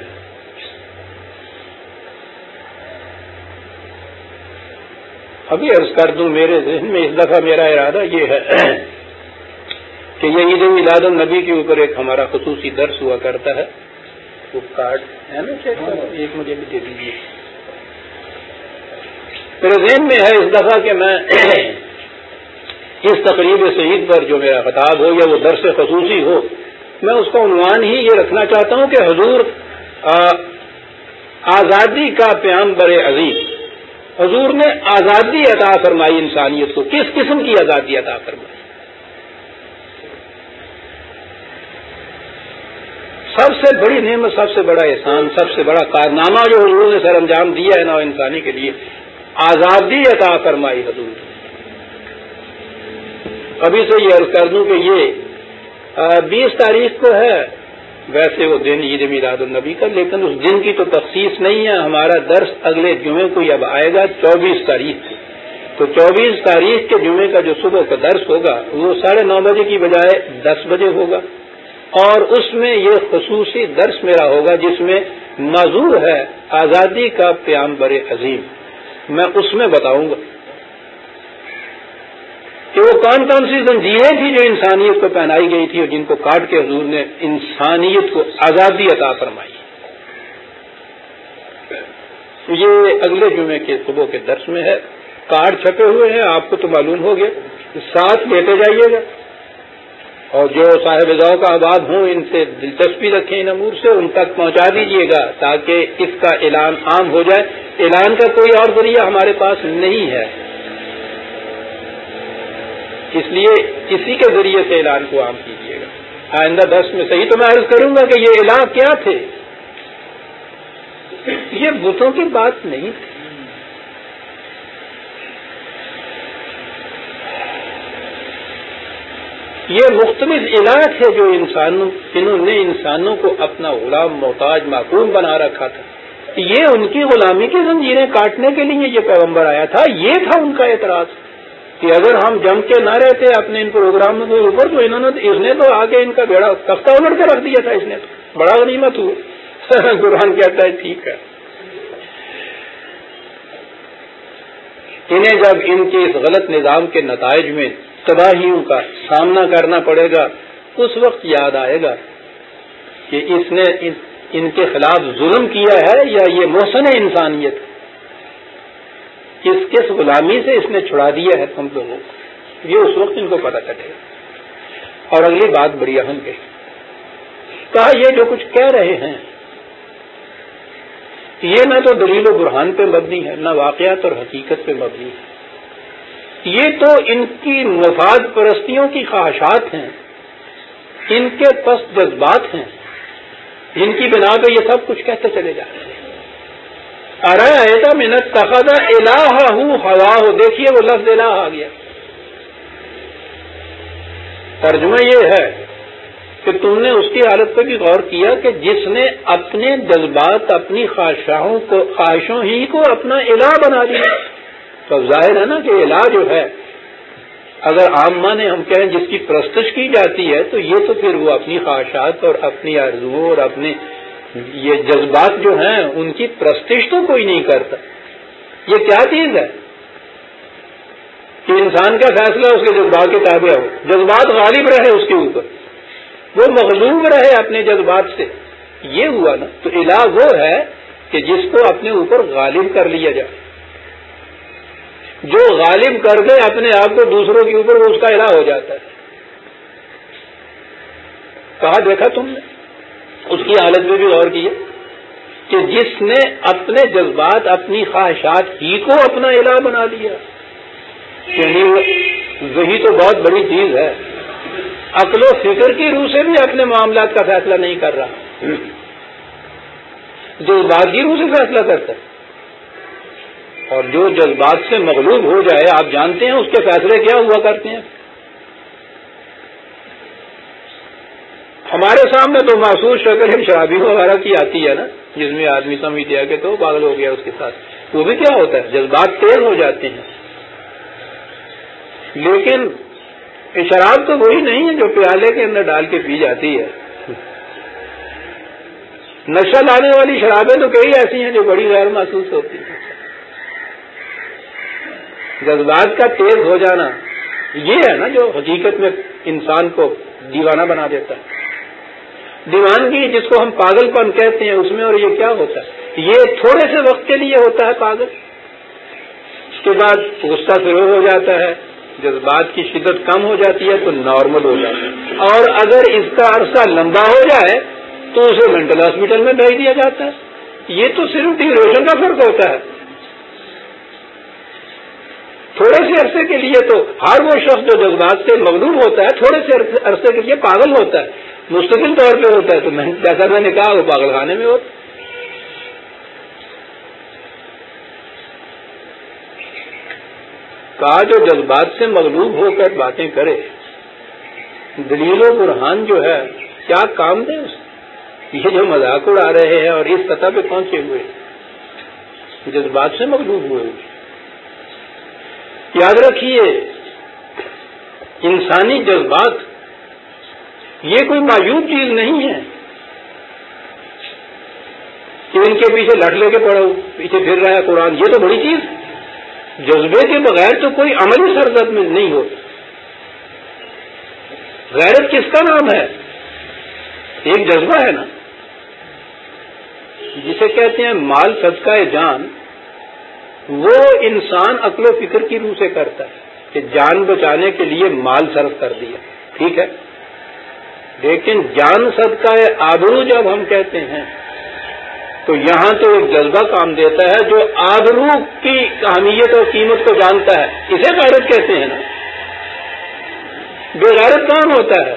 ابھی عرض کر دوں، میرے ذہن میں اس دفعہ میرا ارادہ یہ ہے کہ یہ عید میلاد النبی کے اوپر ایک ہمارا خصوصی درس ہوا کرتا ہے۔ وہ کارڈ ہے نا ایک مجھے بھی دے دیجیے میرے ذہن میں ہے اس دفعہ کہ میں *clears throat* اس تقریب شہید پر جو میرا خطاب ہو یا وہ درس خصوصی ہو، میں اس کا عنوان ہی یہ رکھنا چاہتا ہوں کہ حضور آزادی کا پیام بر عظیم، حضور نے آزادی عطا فرمائی انسانیت کو۔ کس قسم کی آزادی عطا فرمائی؟ سب سے بڑی نعمت، سب سے بڑا احسان، سب سے بڑا کارنامہ جو حضور نے سر انجام دیا ہے نو انسانی کے لیے، آزادی عطا فرمائی حضور ابھی سے یہ عرض کر دوں کہ یہ بیس تاریخ کو ہے، ویسے وہ دن عید میلاد النبی کا، لیکن اس دن کی تو تخصیص نہیں ہے، ہمارا درس اگلے جمعے کو اب آئے گا، چوبیس تاریخ کو۔ تو چوبیس تاریخ کے جمعے کا جو صبح کا درس ہوگا، وہ ساڑھے نو بجے کی بجائے دس بجے ہوگا۔ اور اس میں یہ خصوصی درس میرا ہوگا جس میں معذور ہے آزادی کا پیام بر عظیم۔ میں اس میں بتاؤں گا۔ کہ وہ کون کون سی زنجیریں تھیں جو انسانیت کو پہنائی گئی تھی اور جن کو کاٹ کے حضور نے انسانیت کو آزادی عطا فرمائی۔ یہ اگلے جمعے کے صبح کے درس میں ہے۔ کارڈ چھپے ہوئے ہیں، آپ کو تو معلوم ہو گیا۔ ساتھ لیتے جائیے گا۔ اور جو صاحب ذوق کا آباد ہوں، ان سے دلچسپی رکھیں ان امور سے، ان تک پہنچا دیجیے گا تاکہ اس کا اعلان عام ہو جائے۔ اعلان کا کوئی اور ذریعہ ہمارے پاس نہیں ہے۔ اس لیے اسی کے ذریعے سے اعلان کو عام کیجیے گا۔ آئندہ دس میں صحیح تو میں عرض کروں گا کہ یہ اعلان کیا تھے؟ یہ بتوں کی بات نہیں تھی۔ یہ مختلف علاج ہے جو انسانوں انہوں نے انسانوں کو اپنا غلام، محتاج معقوم بنا رکھا تھا۔ یہ ان کی غلامی کی زنجیریں کاٹنے کے لیے یہ پیغمبر آیا تھا۔ یہ تھا ان کا اعتراض کہ اگر ہم جم کے نہ رہتے اپنے ان پروگراموں کے اوپر تو انہوں نے اس نے تو آگے ان کا بیڑا تختہ الٹ کے رکھ دیا تھا۔ اس نے تو بڑا غنیمت ہوا *laughs* قرآن کہتا ہے، ٹھیک ہے۔ انہیں جب ان کے اس غلط نظام کے نتائج میں تباہیوں کا سامنا کرنا پڑے گا، اس وقت یاد آئے گا کہ اس نے ان کے خلاف ظلم کیا ہے یا یہ محسن انسانیت کس کس غلامی سے اس نے چھڑا دیا ہے ہم لوگوں کو؟ یہ اس وقت ان کو پتا چلے گا۔ اور اگلی بات بڑی اہم ہے۔ کہا یہ جو کچھ کہہ رہے ہیں، یہ نہ تو دلیل و برہان پہ مبنی ہے، نہ واقعات اور حقیقت پہ مبنی ہے۔ یہ تو ان کی مفاد پرستیوں کی خواہشات ہیں، ان کے پس جذبات ہیں جن کی بنا پہ یہ سب کچھ کہتے چلے جا رہے ہیں۔ ارا ایسا منت تخذا الہ ہوں ہوا ہو، دیکھیے وہ لفظ الہ آ گیا۔ ترجمہ یہ ہے کہ تم نے اس کی حالت پہ بھی غور کیا کہ جس نے اپنے جذبات، اپنی خواہشوں کو، خواہشوں ہی کو اپنا الہ بنا دیا۔ تو ظاہر ہے نا کہ الہ جو ہے، اگر عام معنی ہم کہیں جس کی پرستش کی جاتی ہے، تو یہ تو پھر وہ اپنی خواہشات اور اپنی آرزو اور اپنے یہ جذبات جو ہیں، ان کی پرستش تو کوئی نہیں کرتا۔ یہ کیا چیز ہے؟ کہ انسان کا فیصلہ اس کے جذبات کے تابع ہو۔ جذبات غالب رہے اس کے اوپر۔ وہ مغلوب رہے اپنے جذبات سے۔ یہ ہوا نا۔ تو الہ وہ ہے کہ جس کو اپنے اوپر غالب کر لیا جائے۔ جو غالب کر دے اپنے آپ کو دوسروں کے اوپر وہ اس کا الہ ہو جاتا ہے۔ کہا، دیکھا تم نے؟ اس کی حالت میں بھی غور کی ہے کہ جس نے اپنے جذبات، اپنی خواہشات ہی کو اپنا الہ بنا دیا وہی تو بہت بڑی چیز ہے۔ عقل و فکر کی روح سے بھی اپنے معاملات کا فیصلہ نہیں کر رہا۔ جذبات کی روح سے فیصلہ کرتا ہے۔ اور جو جذبات سے مغلوب ہو جائے، آپ جانتے ہیں، اس کے فیصلے کیا ہوا کرتے ہیں؟ ہمارے سامنے تو محسوس شکل شرابی وغیرہ کی آتی ہے نا، جس میں آدمی سمجھ دیا کہ تو پاگل ہو گیا اس کے ساتھ۔ وہ بھی کیا ہوتا ہے؟ جذبات تیز ہو جاتے ہیں۔ لیکن شراب تو وہی نہیں ہے جو پیالے کے اندر ڈال کے پی جاتی ہے۔ نشہ لانے والی شرابیں تو کئی ایسی ہیں جو بڑی غیر محسوس ہوتی ہیں۔ جذبات کا تیز ہو جانا، یہ ہے نا جو حقیقت میں انسان کو دیوانہ بنا دیتا ہے۔ دیوانگی جس کو ہم پاگل پن کہتے ہیں، اس میں اور یہ کیا ہوتا ہے؟ یہ تھوڑے سے وقت کے لیے ہوتا ہے پاگل۔ اس کے بعد غصہ شروع ہو جاتا ہے، جذبات کی شدت کم ہو جاتی ہے تو نارمل ہو جاتا ہے۔ اور اگر اس کا عرصہ لمبا ہو جائے تو اسے مینٹل ہاسپٹل میں بھیج دیا جاتا ہے۔ یہ تو صرف ڈیوریشن کا فرق ہوتا ہے۔ تھوڑے سے عرصے کے لیے تو ہر وہ شخص جو جذبات سے مغلوب ہوتا ہے، تھوڑے سے عرصے کے لیے پاگل ہوتا ہے۔ مستقل طور پہ ہوتا ہے تو میں جیسا میں نے کہا، وہ پاگل خانے میں ہوتا کہا، جو جذبات سے مغلوب ہو کر باتیں کرے، دلیل و برہان جو ہے، کیا کام دے اس یہ جو مذاق اڑا رہے ہیں اور اس سطح پہ پہنچے ہوئے۔ جذبات سے مغلوب ہوئے۔ یاد رکھیے، انسانی جذبات یہ کوئی موجود چیز نہیں ہے کہ ان کے پیچھے لٹ لے کے پڑھو، پیچھے پھر رہا ہے قرآن، یہ تو بڑی چیز جذبے کے بغیر تو کوئی عملی سرزد میں نہیں ہو۔ غیرت کس کا نام ہے؟ ایک جذبہ ہے نا، جسے کہتے ہیں مال صدقہ جان۔ وہ انسان عقل و فکر کی روح سے کرتا ہے کہ جان بچانے کے لیے مال صرف کر دیا۔ ٹھیک ہے؟ لیکن جان صدقہ آبرو جب ہم کہتے ہیں، تو یہاں تو ایک جذبہ کام دیتا ہے جو آبرو کی اہمیت اور قیمت کو جانتا ہے۔ اسے غیرت کہتے ہیں نا۔ بے غیرت کون ہوتا ہے؟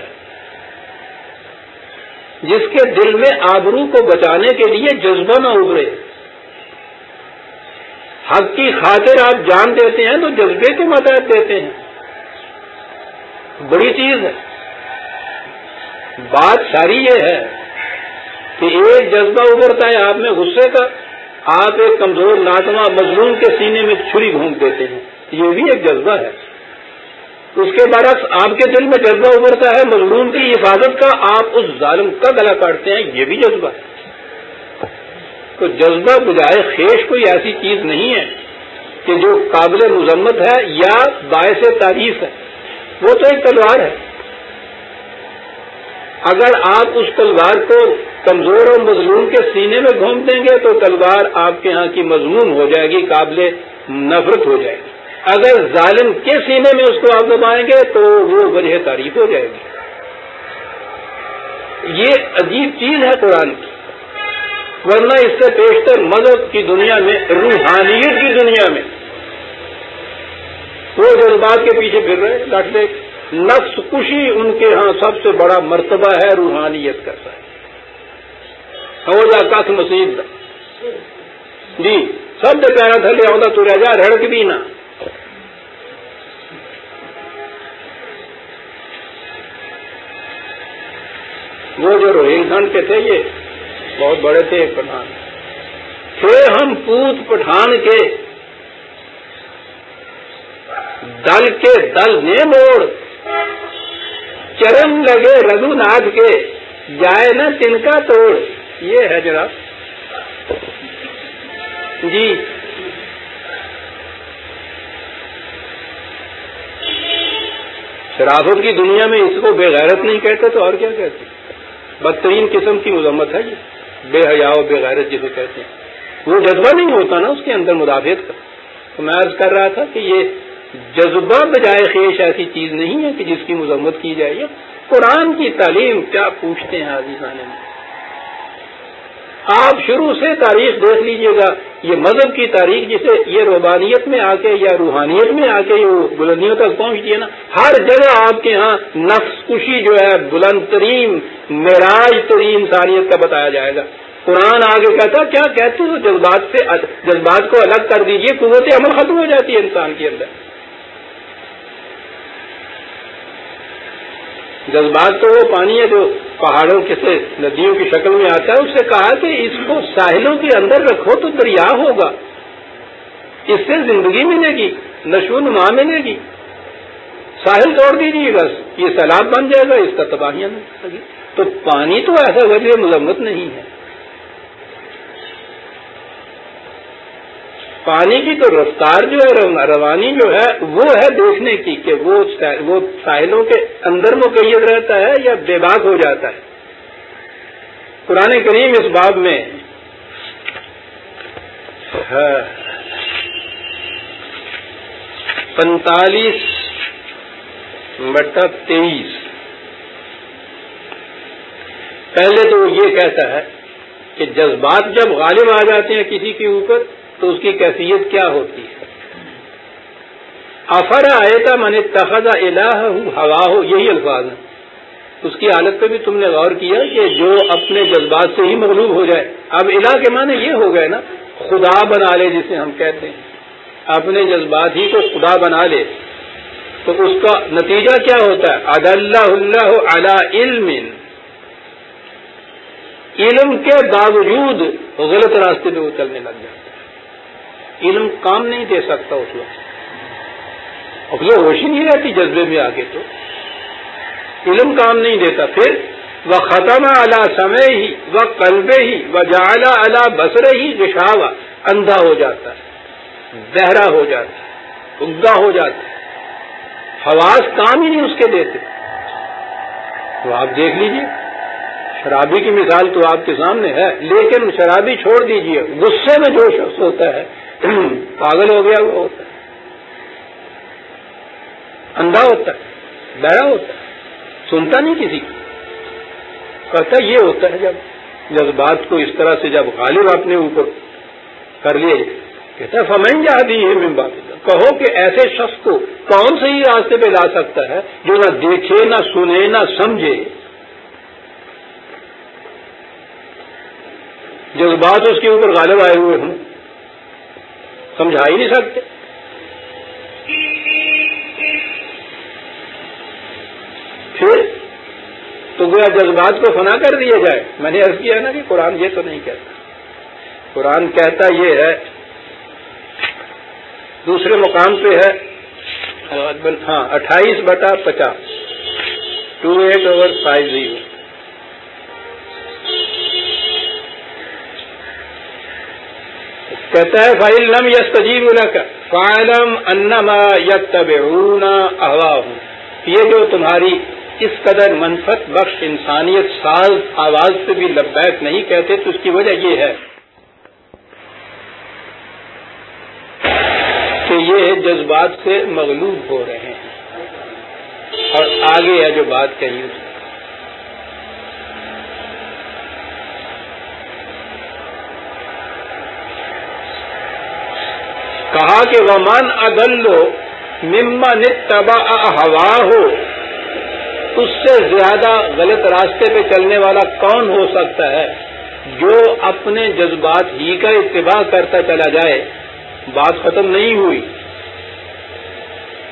جس کے دل میں آبرو کو بچانے کے لیے جذبہ نہ ابھرے۔ حق کی خاطر آپ جان دیتے ہیں تو جذبے کے متحد دیتے ہیں۔ بڑی چیز ہے۔ بات ساری یہ ہے کہ ایک جذبہ ابھرتا ہے آپ میں غصے کا، آپ ایک کمزور ناتما مظلوم کے سینے میں چھری گھونٹ دیتے ہیں۔ یہ بھی ایک جذبہ ہے۔ اس کے برعکس آپ کے دل میں جذبہ ابھرتا ہے، مظلوم کی حفاظت کا آپ اس ظالم کا گلا کاٹتے ہیں، یہ بھی جذبہ ہے۔ تو جذبہ بجائے خیش کوئی ایسی چیز نہیں ہے کہ جو قابل مذمت ہے یا باعث تعریف ہے۔ وہ تو ایک تلوار ہے۔ اگر آپ اس تلوار کو کمزور اور مظلوم کے سینے میں گھوم دیں گے تو تلوار آپ کے ہاں کی مضمون ہو جائے گی، قابل نفرت ہو جائے گی۔ اگر ظالم کے سینے میں اس کو آپ دبائیں گے تو وہ وجہ تعریف ہو جائے گی۔ یہ عجیب چیز ہے قرآن کی۔ ورنہ اس سے پیشتر مذہب کی دنیا میں، روحانیت کی دنیا میں۔ وہ جذبات کے پیچھے پھر رہے لٹ لے نفس کشی ان کے ہاں سب سے بڑا مرتبہ ہے، روحانیت کرتا ہے ہو جا کس مسیح جی سب سے پیارا تھلے آؤں تو رہ جا رڑک بھی نہ۔ وہ جو روہنگ کے تھے یہ بہت بڑے تھے پٹھان۔ تھے ہم پوت پٹھان کے دل کے دل نے موڑ، چرم لگے رگو ناتھ کے، جائے نا تن کا توڑ۔ یہ ہے جناب۔ جی۔ شرافت کی دنیا میں اس کو بے غیرت نہیں کہتے تو اور کیا کہتے؟ بدترین قسم کی مذمت ہے یہ۔ بے حیا و بے غیرت جسے کہتے ہیں۔ وہ جذبہ نہیں ہوتا نا اس کے اندر مدافعت کا۔ تو میں عرض کر رہا تھا کہ یہ جذبہ بجائے خیش ایسی چیز نہیں ہے کہ جس کی مذمت کی جائے۔ قرآن کی تعلیم کیا پوچھتے ہیں عزیزانے میں آپ شروع سے تاریخ دیکھ لیجیے گا۔ یہ مذہب کی تاریخ جسے یہ روبانیت میں آ کے یا روحانیت میں آ کے یہ بلندیوں تک پہنچتی ہے نا، ہر جگہ آپ کے ہاں نفس کشی جو ہے، بلند ترین، معراج ترین انسانیت کا بتایا جائے گا۔ قرآن آگے کہتا، کیا کہتے ہو؟ جذبات سے، جذبات کو الگ کر دیجیے، قوت عمل ختم ہو جاتی ہے انسان کے اندر۔ جذبات تو وہ پانی ہے جو پہاڑوں کے سے ندیوں کی شکل میں آتا ہے، اس سے کہا کہ اس کو ساحلوں کے اندر رکھو تو دریا ہوگا۔ اس سے زندگی ملے گی، نشو نما ملے گی۔ ساحل توڑ دیجیے گا، یہ سیلاب بن جائے گا، اس کا تباہیاں تو پانی تو ایسا وجہ مذمت نہیں ہے۔ پانی کی تو رفتار جو ہے روانی جو ہے، وہ ہے دیکھنے کی کہ وہ ساحلوں کے اندر مقید رہتا ہے یا بے باک ہو جاتا ہے۔ قرآن کریم اس باب میں پینتالیس بٹا تیئیس۔ پہلے تو یہ کہتا ہے کہ جذبات جب غالب آ جاتے ہیں کسی کے اوپر تو اس کی کیفیت کیا ہوتی ہے؟ افر آئے تھا من تخذا الہ ہوا ہو یہی الفاظ ہیں۔ اس کی حالت پہ بھی تم نے غور کیا کہ جو اپنے جذبات سے ہی مغلوب ہو جائے۔ اب الہ کے معنی یہ ہو گئے نا، خدا بنا لے جسے ہم کہتے ہیں۔ اپنے جذبات ہی کو خدا بنا لے۔ تو اس کا نتیجہ کیا ہوتا ہے؟ اد اللہ اللہ علی علم۔ علم کے باوجود غلط راستے پہ وہ چلنے لگ جاتا علم کام نہیں دے سکتا اس وقت۔ اب یہ ہوش ہی نہیں رہتی جذبے میں آگے تو۔ علم کام نہیں دیتا، پھر وہ ختم اعلی سمے ہی وہ قلبے ہی وہ جالا اعلی بسرے ہی رشاوا اندھا ہو جاتا ہے بہرا ہو جاتا ہے اگا ہو جاتا۔ ہے حواس کام ہی نہیں اس کے دیتے۔ تو آپ دیکھ لیجیے، شرابی کی مثال تو آپ کے سامنے ہے، لیکن شرابی چھوڑ دیجیے، غصے میں جو شخص ہوتا ہے۔ پاگل ہو گیا، وہ ہوتا ہے۔ اندھا ہوتا ہے بہرا ہوتا ہے، سنتا نہیں کسی کو۔ کہتا یہ ہوتا ہے، جب جذبات کو اس طرح سے جب غالب اپنے اوپر کر لیے کہتا ہے، فمن جا دی ہے بات کہو کہ ایسے شخص کو کون سے ہی راستے پہ لا سکتا ہے جو نہ دیکھے، نہ سنے، نہ سمجھے۔ جذبات اس کے اوپر غالب آئے ہوئے ہوں۔ سمجھا ہی نہیں سکتے۔ پھر تو گویا جذبات کو فنا کر دیا جائے۔ میں نے عرض کیا نا کہ قرآن یہ تو نہیں کہتا۔ قرآن کہتا یہ ہے۔ دوسرے مقام پہ ہے۔ ہاں اٹھائیس بٹا پچاس۔ Two eight over five zero. کہتا ہے فائل نم یس تجیب کا فائلم انما یک تب ہوں یہ جو تمہاری اس قدر منفت بخش انسانیت ساز آواز سے بھی لبیک نہیں کہتے، تو اس کی وجہ یہ ہے۔ کہ یہ جذبات سے مغلوب ہو رہے ہیں۔ اور آگے ہے جو بات کہی اس کہا کہ ومن ادلو ممن تبا ہوا ہو اس سے زیادہ غلط راستے پہ چلنے والا کون ہو سکتا ہے جو اپنے جذبات ہی کا اتباع کرتا چلا جائے؟ بات ختم نہیں ہوئی۔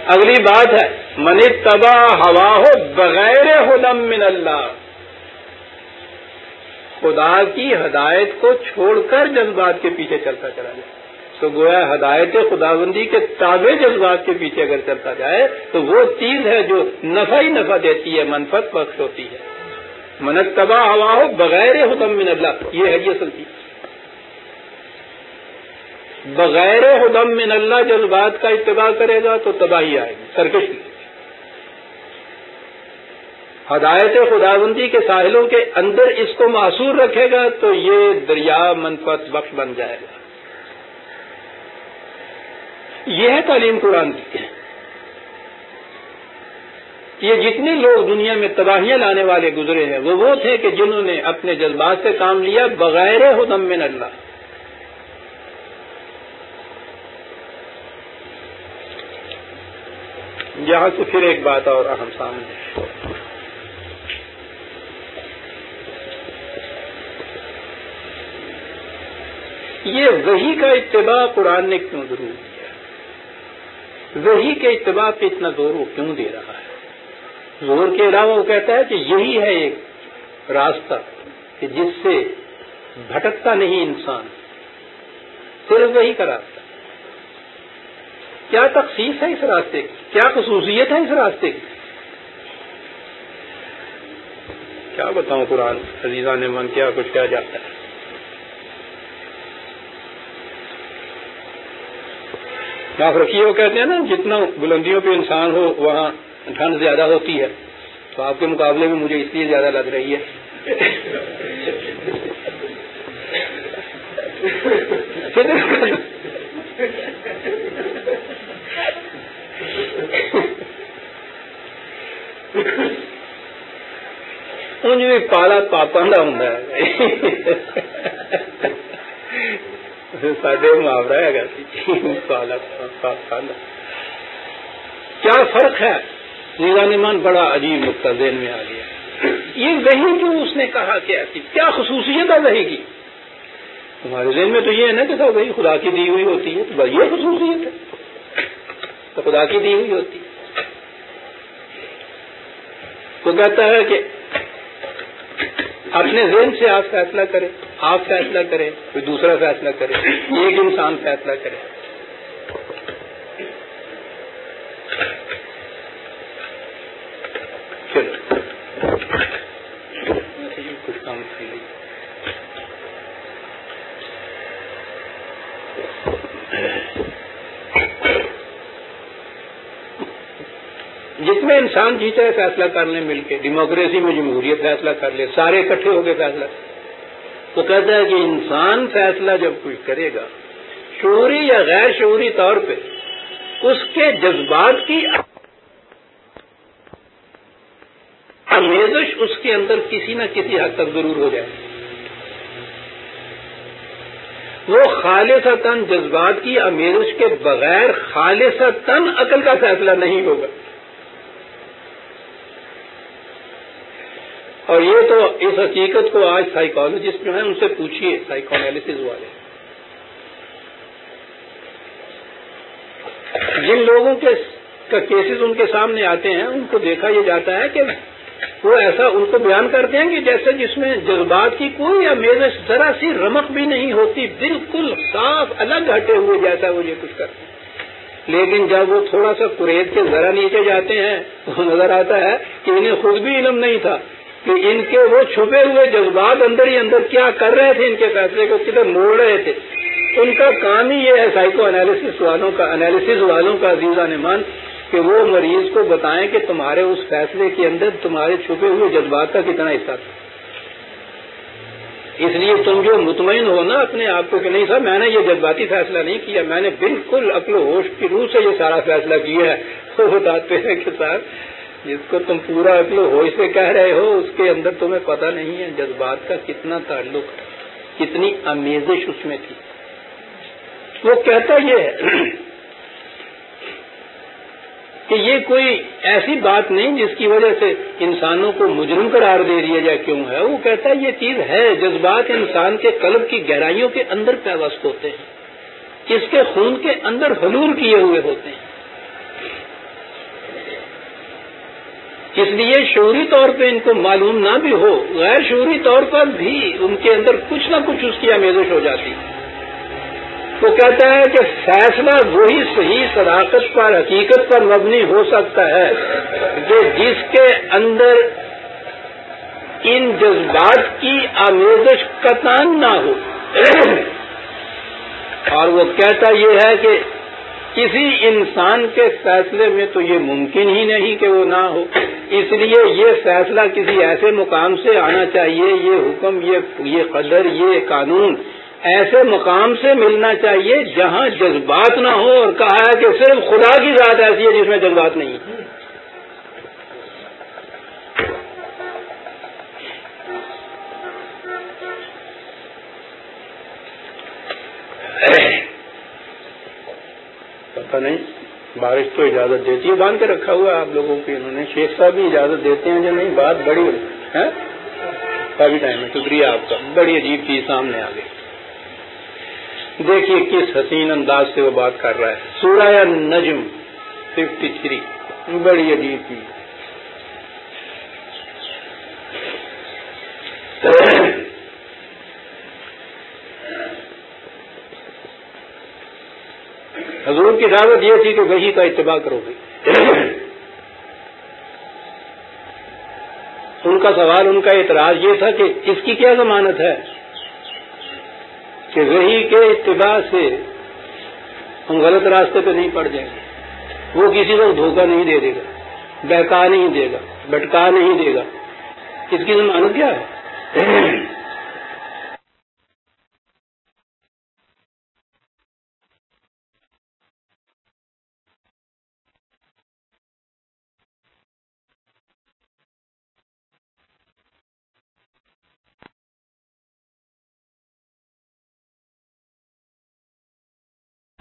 اگلی بات ہے، من تباہ ہوا ہو بغیر ہدم من اللہ خدا کی ہدایت کو چھوڑ کر جذبات کے پیچھے چلتا چلا جائے۔ تو گویا ہدایت خداوندی کے تابع جذبات کے پیچھے اگر چلتا جائے تو وہ چیز ہے جو نفع ہی نفع دیتی ہے منفت بخش ہوتی ہے۔ منت تباہ ہوا ہو بغیر حکم من اللہ یہ ہے یہ اصل چیز بغیر حدم من اللہ جذبات کا اتباع کرے گا تو تباہی آئے گی، سرکش ہدایت خداوندی کے ساحلوں کے اندر اس کو معصور رکھے گا تو یہ دریا منفت بخش بن جائے گا۔ یہ ہے تعلیم قرآن کی۔ یہ جتنے لوگ دنیا میں تباہیاں لانے والے گزرے ہیں، وہ وہ تھے کہ جنہوں نے اپنے جذبات سے کام لیا بغیر حدم من اللہ۔ یہاں سے پھر ایک بات اور اہم سامنے۔ یہ وہی کا اتباع قرآن نے کیوں ضرور وہی کے اتباع پہ اتنا زور وہ کیوں دے رہا ہے؟ زور کے علاوہ وہ کہتا ہے کہ یہی ہے ایک راستہ کہ جس سے بھٹکتا نہیں انسان، صرف وہی کا راستہ۔ کیا تخصیص ہے اس راستے کی؟ کیا خصوصیت ہے اس راستے کی؟ کیا بتاؤں قرآن عزیزہ نے من کیا کچھ کیا جاتا ہے؟ رکھیے، وہ کہتے ہیں نا، جتنا بلندیوں پہ انسان ہو، وہاں ٹھنڈ زیادہ ہوتی ہے۔ تو آپ کے مقابلے میں مجھے اس لیے زیادہ لگ رہی ہے۔ *laughs* بھی پالا پاپا ہوں *laughs* ساڈے محاورہ ہے کیا فرق ہے؟ نظام بڑا عجیب نقطہ ذہن میں آ گیا۔ یہ وہی جو اس نے کہا کہ ایسی کیا خصوصیت ہے وہی کی؟ تمہارے ذہن میں تو یہ ہے نا کہ وہی خدا کی دی ہوئی ہوتی ہے، تو یہ خصوصیت ہے۔ تو خدا کی دی ہوئی ہوتی ہے۔ تو کہتا ہے کہ اپنے ذہن سے آپ فیصلہ کریں۔ آپ فیصلہ کریں، کوئی دوسرا فیصلہ کرے، ایک انسان فیصلہ کرے۔ کچھ کام جس میں انسان جیتا ہے فیصلہ کر لیں مل کے، ڈیموکریسی میں جمہوریت فیصلہ کر لے، سارے اکٹھے ہو کے فیصلہ۔ تو کہتا ہے کہ انسان فیصلہ جب کوئی کرے گا، شعوری یا غیر شعوری طور پہ، اس کے جذبات کی امیزش اس کے اندر کسی نہ کسی حد تک ضرور ہو جائے۔ وہ خالص تن جذبات کی امیزش کے بغیر خالص تن عقل کا فیصلہ نہیں ہوگا۔ اور یہ تو اس حقیقت کو آج سائیکالوجسٹ جو ہیں ان سے پوچھیے سائیکالس والے۔ جن لوگوں کے کیسز ان کے سامنے آتے ہیں، ان کو دیکھا یہ جاتا ہے کہ وہ ایسا ان کو بیان کرتے ہیں کہ جیسے جس میں جذبات کی کوئی یا ذرا سی رمق بھی نہیں ہوتی، بالکل صاف الگ ہٹے ہوئے جیسا وہ یہ کچھ کرتے ہیں۔ لیکن جب وہ تھوڑا سا قریت کے ذرا نیچے جاتے ہیں، تو نظر آتا ہے کہ انہیں خود بھی علم نہیں تھا۔ کہ ان کے وہ چھپے ہوئے جذبات اندر ہی اندر کیا کر رہے تھے، ان کے فیصلے کو کدھر موڑ رہے تھے۔ ان کا کام ہی یہ ہے سائیکو انالیس والوں کا انالیس والوں کا عزیزہ نمان کہ وہ مریض کو بتائیں کہ تمہارے اس فیصلے کے اندر تمہارے چھپے ہوئے جذبات کا کتنا حصہ تھا۔ اس لیے تم جو مطمئن ہو نا اپنے آپ کو کہ نہیں صاحب، میں نے یہ جذباتی فیصلہ نہیں کیا، میں نے بالکل اپنے ہوش کی روح سے یہ سارا فیصلہ کیا ہے۔ *laughs* وہ بتاتے ہیں کہ صاحب جس کو تم پورا اپنے ہوش سے کہہ رہے ہو، اس کے اندر تمہیں پتہ نہیں ہے جذبات کا کتنا تعلق، کتنی امیزش اس میں تھی۔ وہ کہتا یہ ہے *clears throat* کہ یہ کوئی ایسی بات نہیں جس کی وجہ سے انسانوں کو مجرم قرار دے دیا جائے، کیوں ہے؟ وہ کہتا ہے یہ چیز ہے، جذبات انسان کے قلب کی گہرائیوں کے اندر پیوست ہوتے ہیں، اس کے خون کے اندر حلول کیے ہوئے ہوتے ہیں۔ اس لیے شعوری طور پہ ان کو معلوم نہ بھی ہو، غیر شعوری طور پر بھی ان کے اندر کچھ نہ کچھ اس کی آمیزش ہو جاتی۔ وہ کہتا ہے کہ فیصلہ وہی صحیح صداقت پر، حقیقت پر مبنی ہو سکتا ہے جو جس کے اندر ان جذبات کی آمیزش قطان نہ ہو۔ اور وہ کہتا یہ ہے کہ کسی انسان کے فیصلے میں تو یہ ممکن ہی نہیں کہ وہ نہ ہو۔ اس لیے یہ فیصلہ کسی ایسے مقام سے آنا چاہیے، یہ حکم، یہ یہ قدر، یہ قانون ایسے مقام سے ملنا چاہیے جہاں جذبات نہ ہو اور کہا ہے کہ صرف خدا کی ذات ایسی ہے جس میں جذبات نہیں پتا نہیں، بارش تو اجازت دیتی ہے، باندھ کے رکھا ہوا آپ لوگوں کی انہوں نے شیخ صاحب بھی اجازت دیتے ہیں جو نہیں، بات بڑی ہے ہاں؟ کافی ٹائم ہے، شکریہ آپ کا، بڑی عجیب چیز سامنے آ گئی۔ دیکھیے کس حسین انداز سے وہ بات کر رہا ہے۔ سورہ نجم ففٹی تھری بڑی عجیب چیز۔ حضور کی دعوت یہ تھی کہ وہی کا اتباع کرو گے۔ ان کا سوال، ان کا اعتراض یہ تھا کہ اس کی کیا ضمانت ہے؟ کہ وہی کے اتباع سے ہم غلط راستے پہ نہیں پڑ جائیں گے۔ وہ کسی کو دھوکہ نہیں دے دے گا، بہکا نہیں دے گا بٹکا نہیں دے گا۔ اس کی ضمانت کیا ہے؟